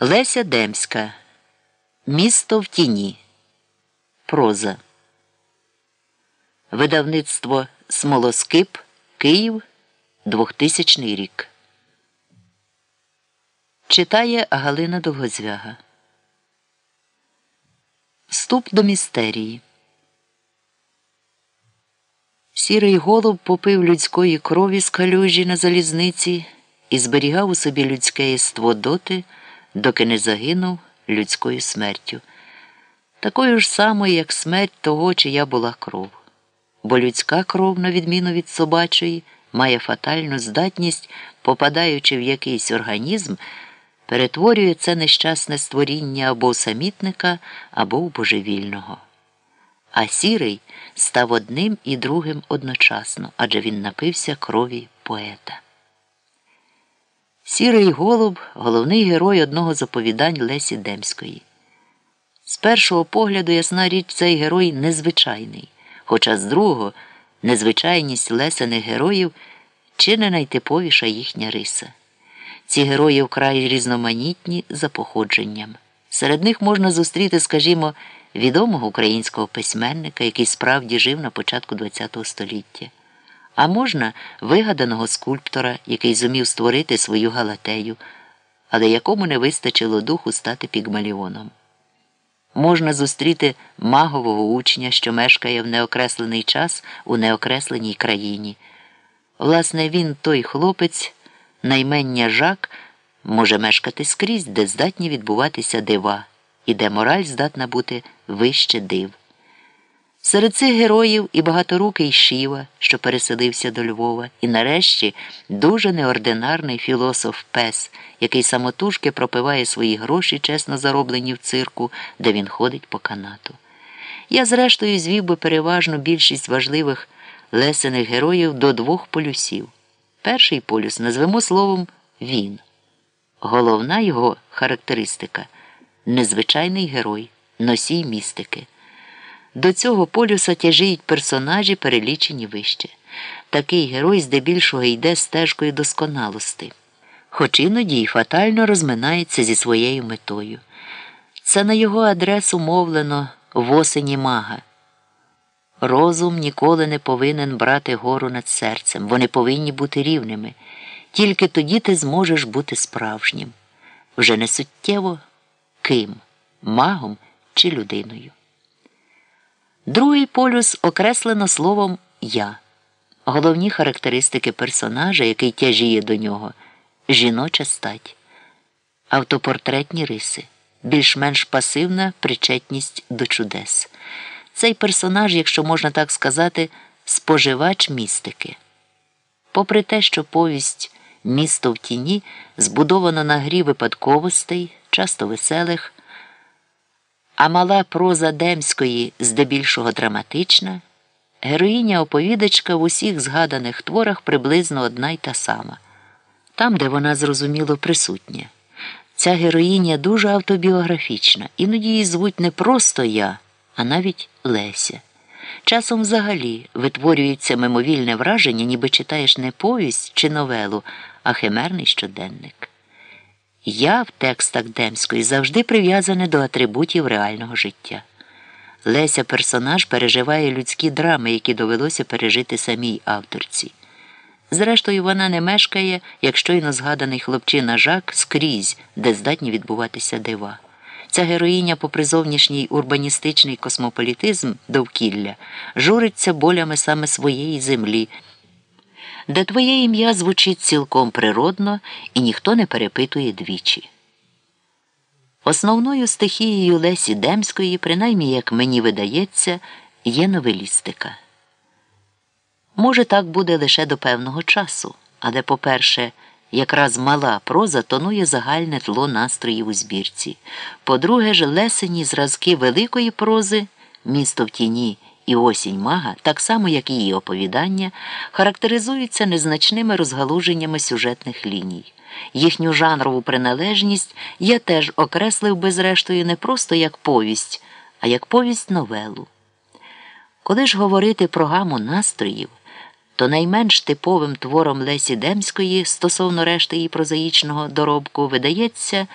Леся Демська. Місто в тіні. Проза. Видавництво Смолоскип. Київ. 2000 рік. Читає Галина Довгозвяга. Вступ до містерії. Сірий голуб попив людської крові з калюжі на залізниці і зберігав у собі людське єство доти, доки не загинув людською смертю, такою ж самою, як смерть того, чия була кров. Бо людська кров, на відміну від собачої, має фатальну здатність, попадаючи в якийсь організм, перетворює це нещасне створіння або самітника, або божевільного. А сірий став одним і другим одночасно, адже він напився крові поета. Сірий голуб головний герой одного з оповідань Лесі Демської. З першого погляду, ясна річ, цей герой незвичайний, хоча з другого незвичайність лесених героїв чи не найтиповіша їхня риса. Ці герої вкрай різноманітні за походженням. Серед них можна зустріти, скажімо, відомого українського письменника, який справді жив на початку ХХ століття, а можна вигаданого скульптора, який зумів створити свою галатею, але якому не вистачило духу стати пігмаліоном. Можна зустріти магового учня, що мешкає в неокреслений час у неокресленій країні. Власне, він той хлопець, наймення жак, може мешкати скрізь, де здатні відбуватися дива і де мораль здатна бути вище див. Серед цих героїв і багаторукий Шіва, що переселився до Львова, і нарешті дуже неординарний філософ Пес, який самотужки пропиває свої гроші, чесно зароблені в цирку, де він ходить по канату. Я, зрештою, звів би переважно більшість важливих лесених героїв до двох полюсів. Перший полюс назвемо словом він. Головна його характеристика незвичайний герой, носій містики. До цього полюса тяжіють персонажі, перелічені вище. Такий герой здебільшого йде стежкою досконалости, хоч іноді й фатально розминається зі своєю метою. Це на його адресу мовлено в осені мага. Розум ніколи не повинен брати гору над серцем, вони повинні бути рівними. Тільки тоді ти зможеш бути справжнім, вже не суттєво ким магом чи людиною. Другий полюс окреслено словом я. Головні характеристики персонажа, який тяжіє до нього жіноча стать, автопортретні риси, більш-менш пасивна причетність до чудес. Цей персонаж, якщо можна так сказати, споживач містики. Попри те, що повість Місто в тіні збудовано на грі випадковостей, часто веселих, а мала проза Демської здебільшого драматична, героїня оповідачка в усіх згаданих творах приблизно одна й та сама, там, де вона зрозуміло присутня. Ця героїня дуже автобіографічна, іноді її звуть не просто я, а навіть Леся. Часом взагалі витворюється мимовільне враження, ніби читаєш не повість чи новелу, а химерний щоденник. Я в текстах Демської завжди прив'язане до атрибутів реального життя. Леся персонаж переживає людські драми, які довелося пережити самій авторці. Зрештою, вона не мешкає, як щойно згаданий хлопчина Жак, скрізь, де здатні відбуватися дива. Ця героїня, попри зовнішній урбаністичний космополітизм довкілля, журиться болями саме своєї землі, де твоє ім'я звучить цілком природно і ніхто не перепитує двічі. Основною стихією Лесі Демської, принаймні, як мені видається, є новелістика. Може, так буде лише до певного часу, але, по-перше, Якраз мала проза тонує загальне тло настроїв у збірці. По-друге, ж, лесені зразки великої прози, місто в тіні і осінь мага, так само, як її оповідання, характеризуються незначними розгалуженнями сюжетних ліній. Їхню жанрову приналежність я теж окреслив би зрештою не просто як повість, а як повість новелу. Коли ж говорити про гаму настроїв, то найменш типовим твором Лесі Демської стосовно решти її прозаїчного доробку видається.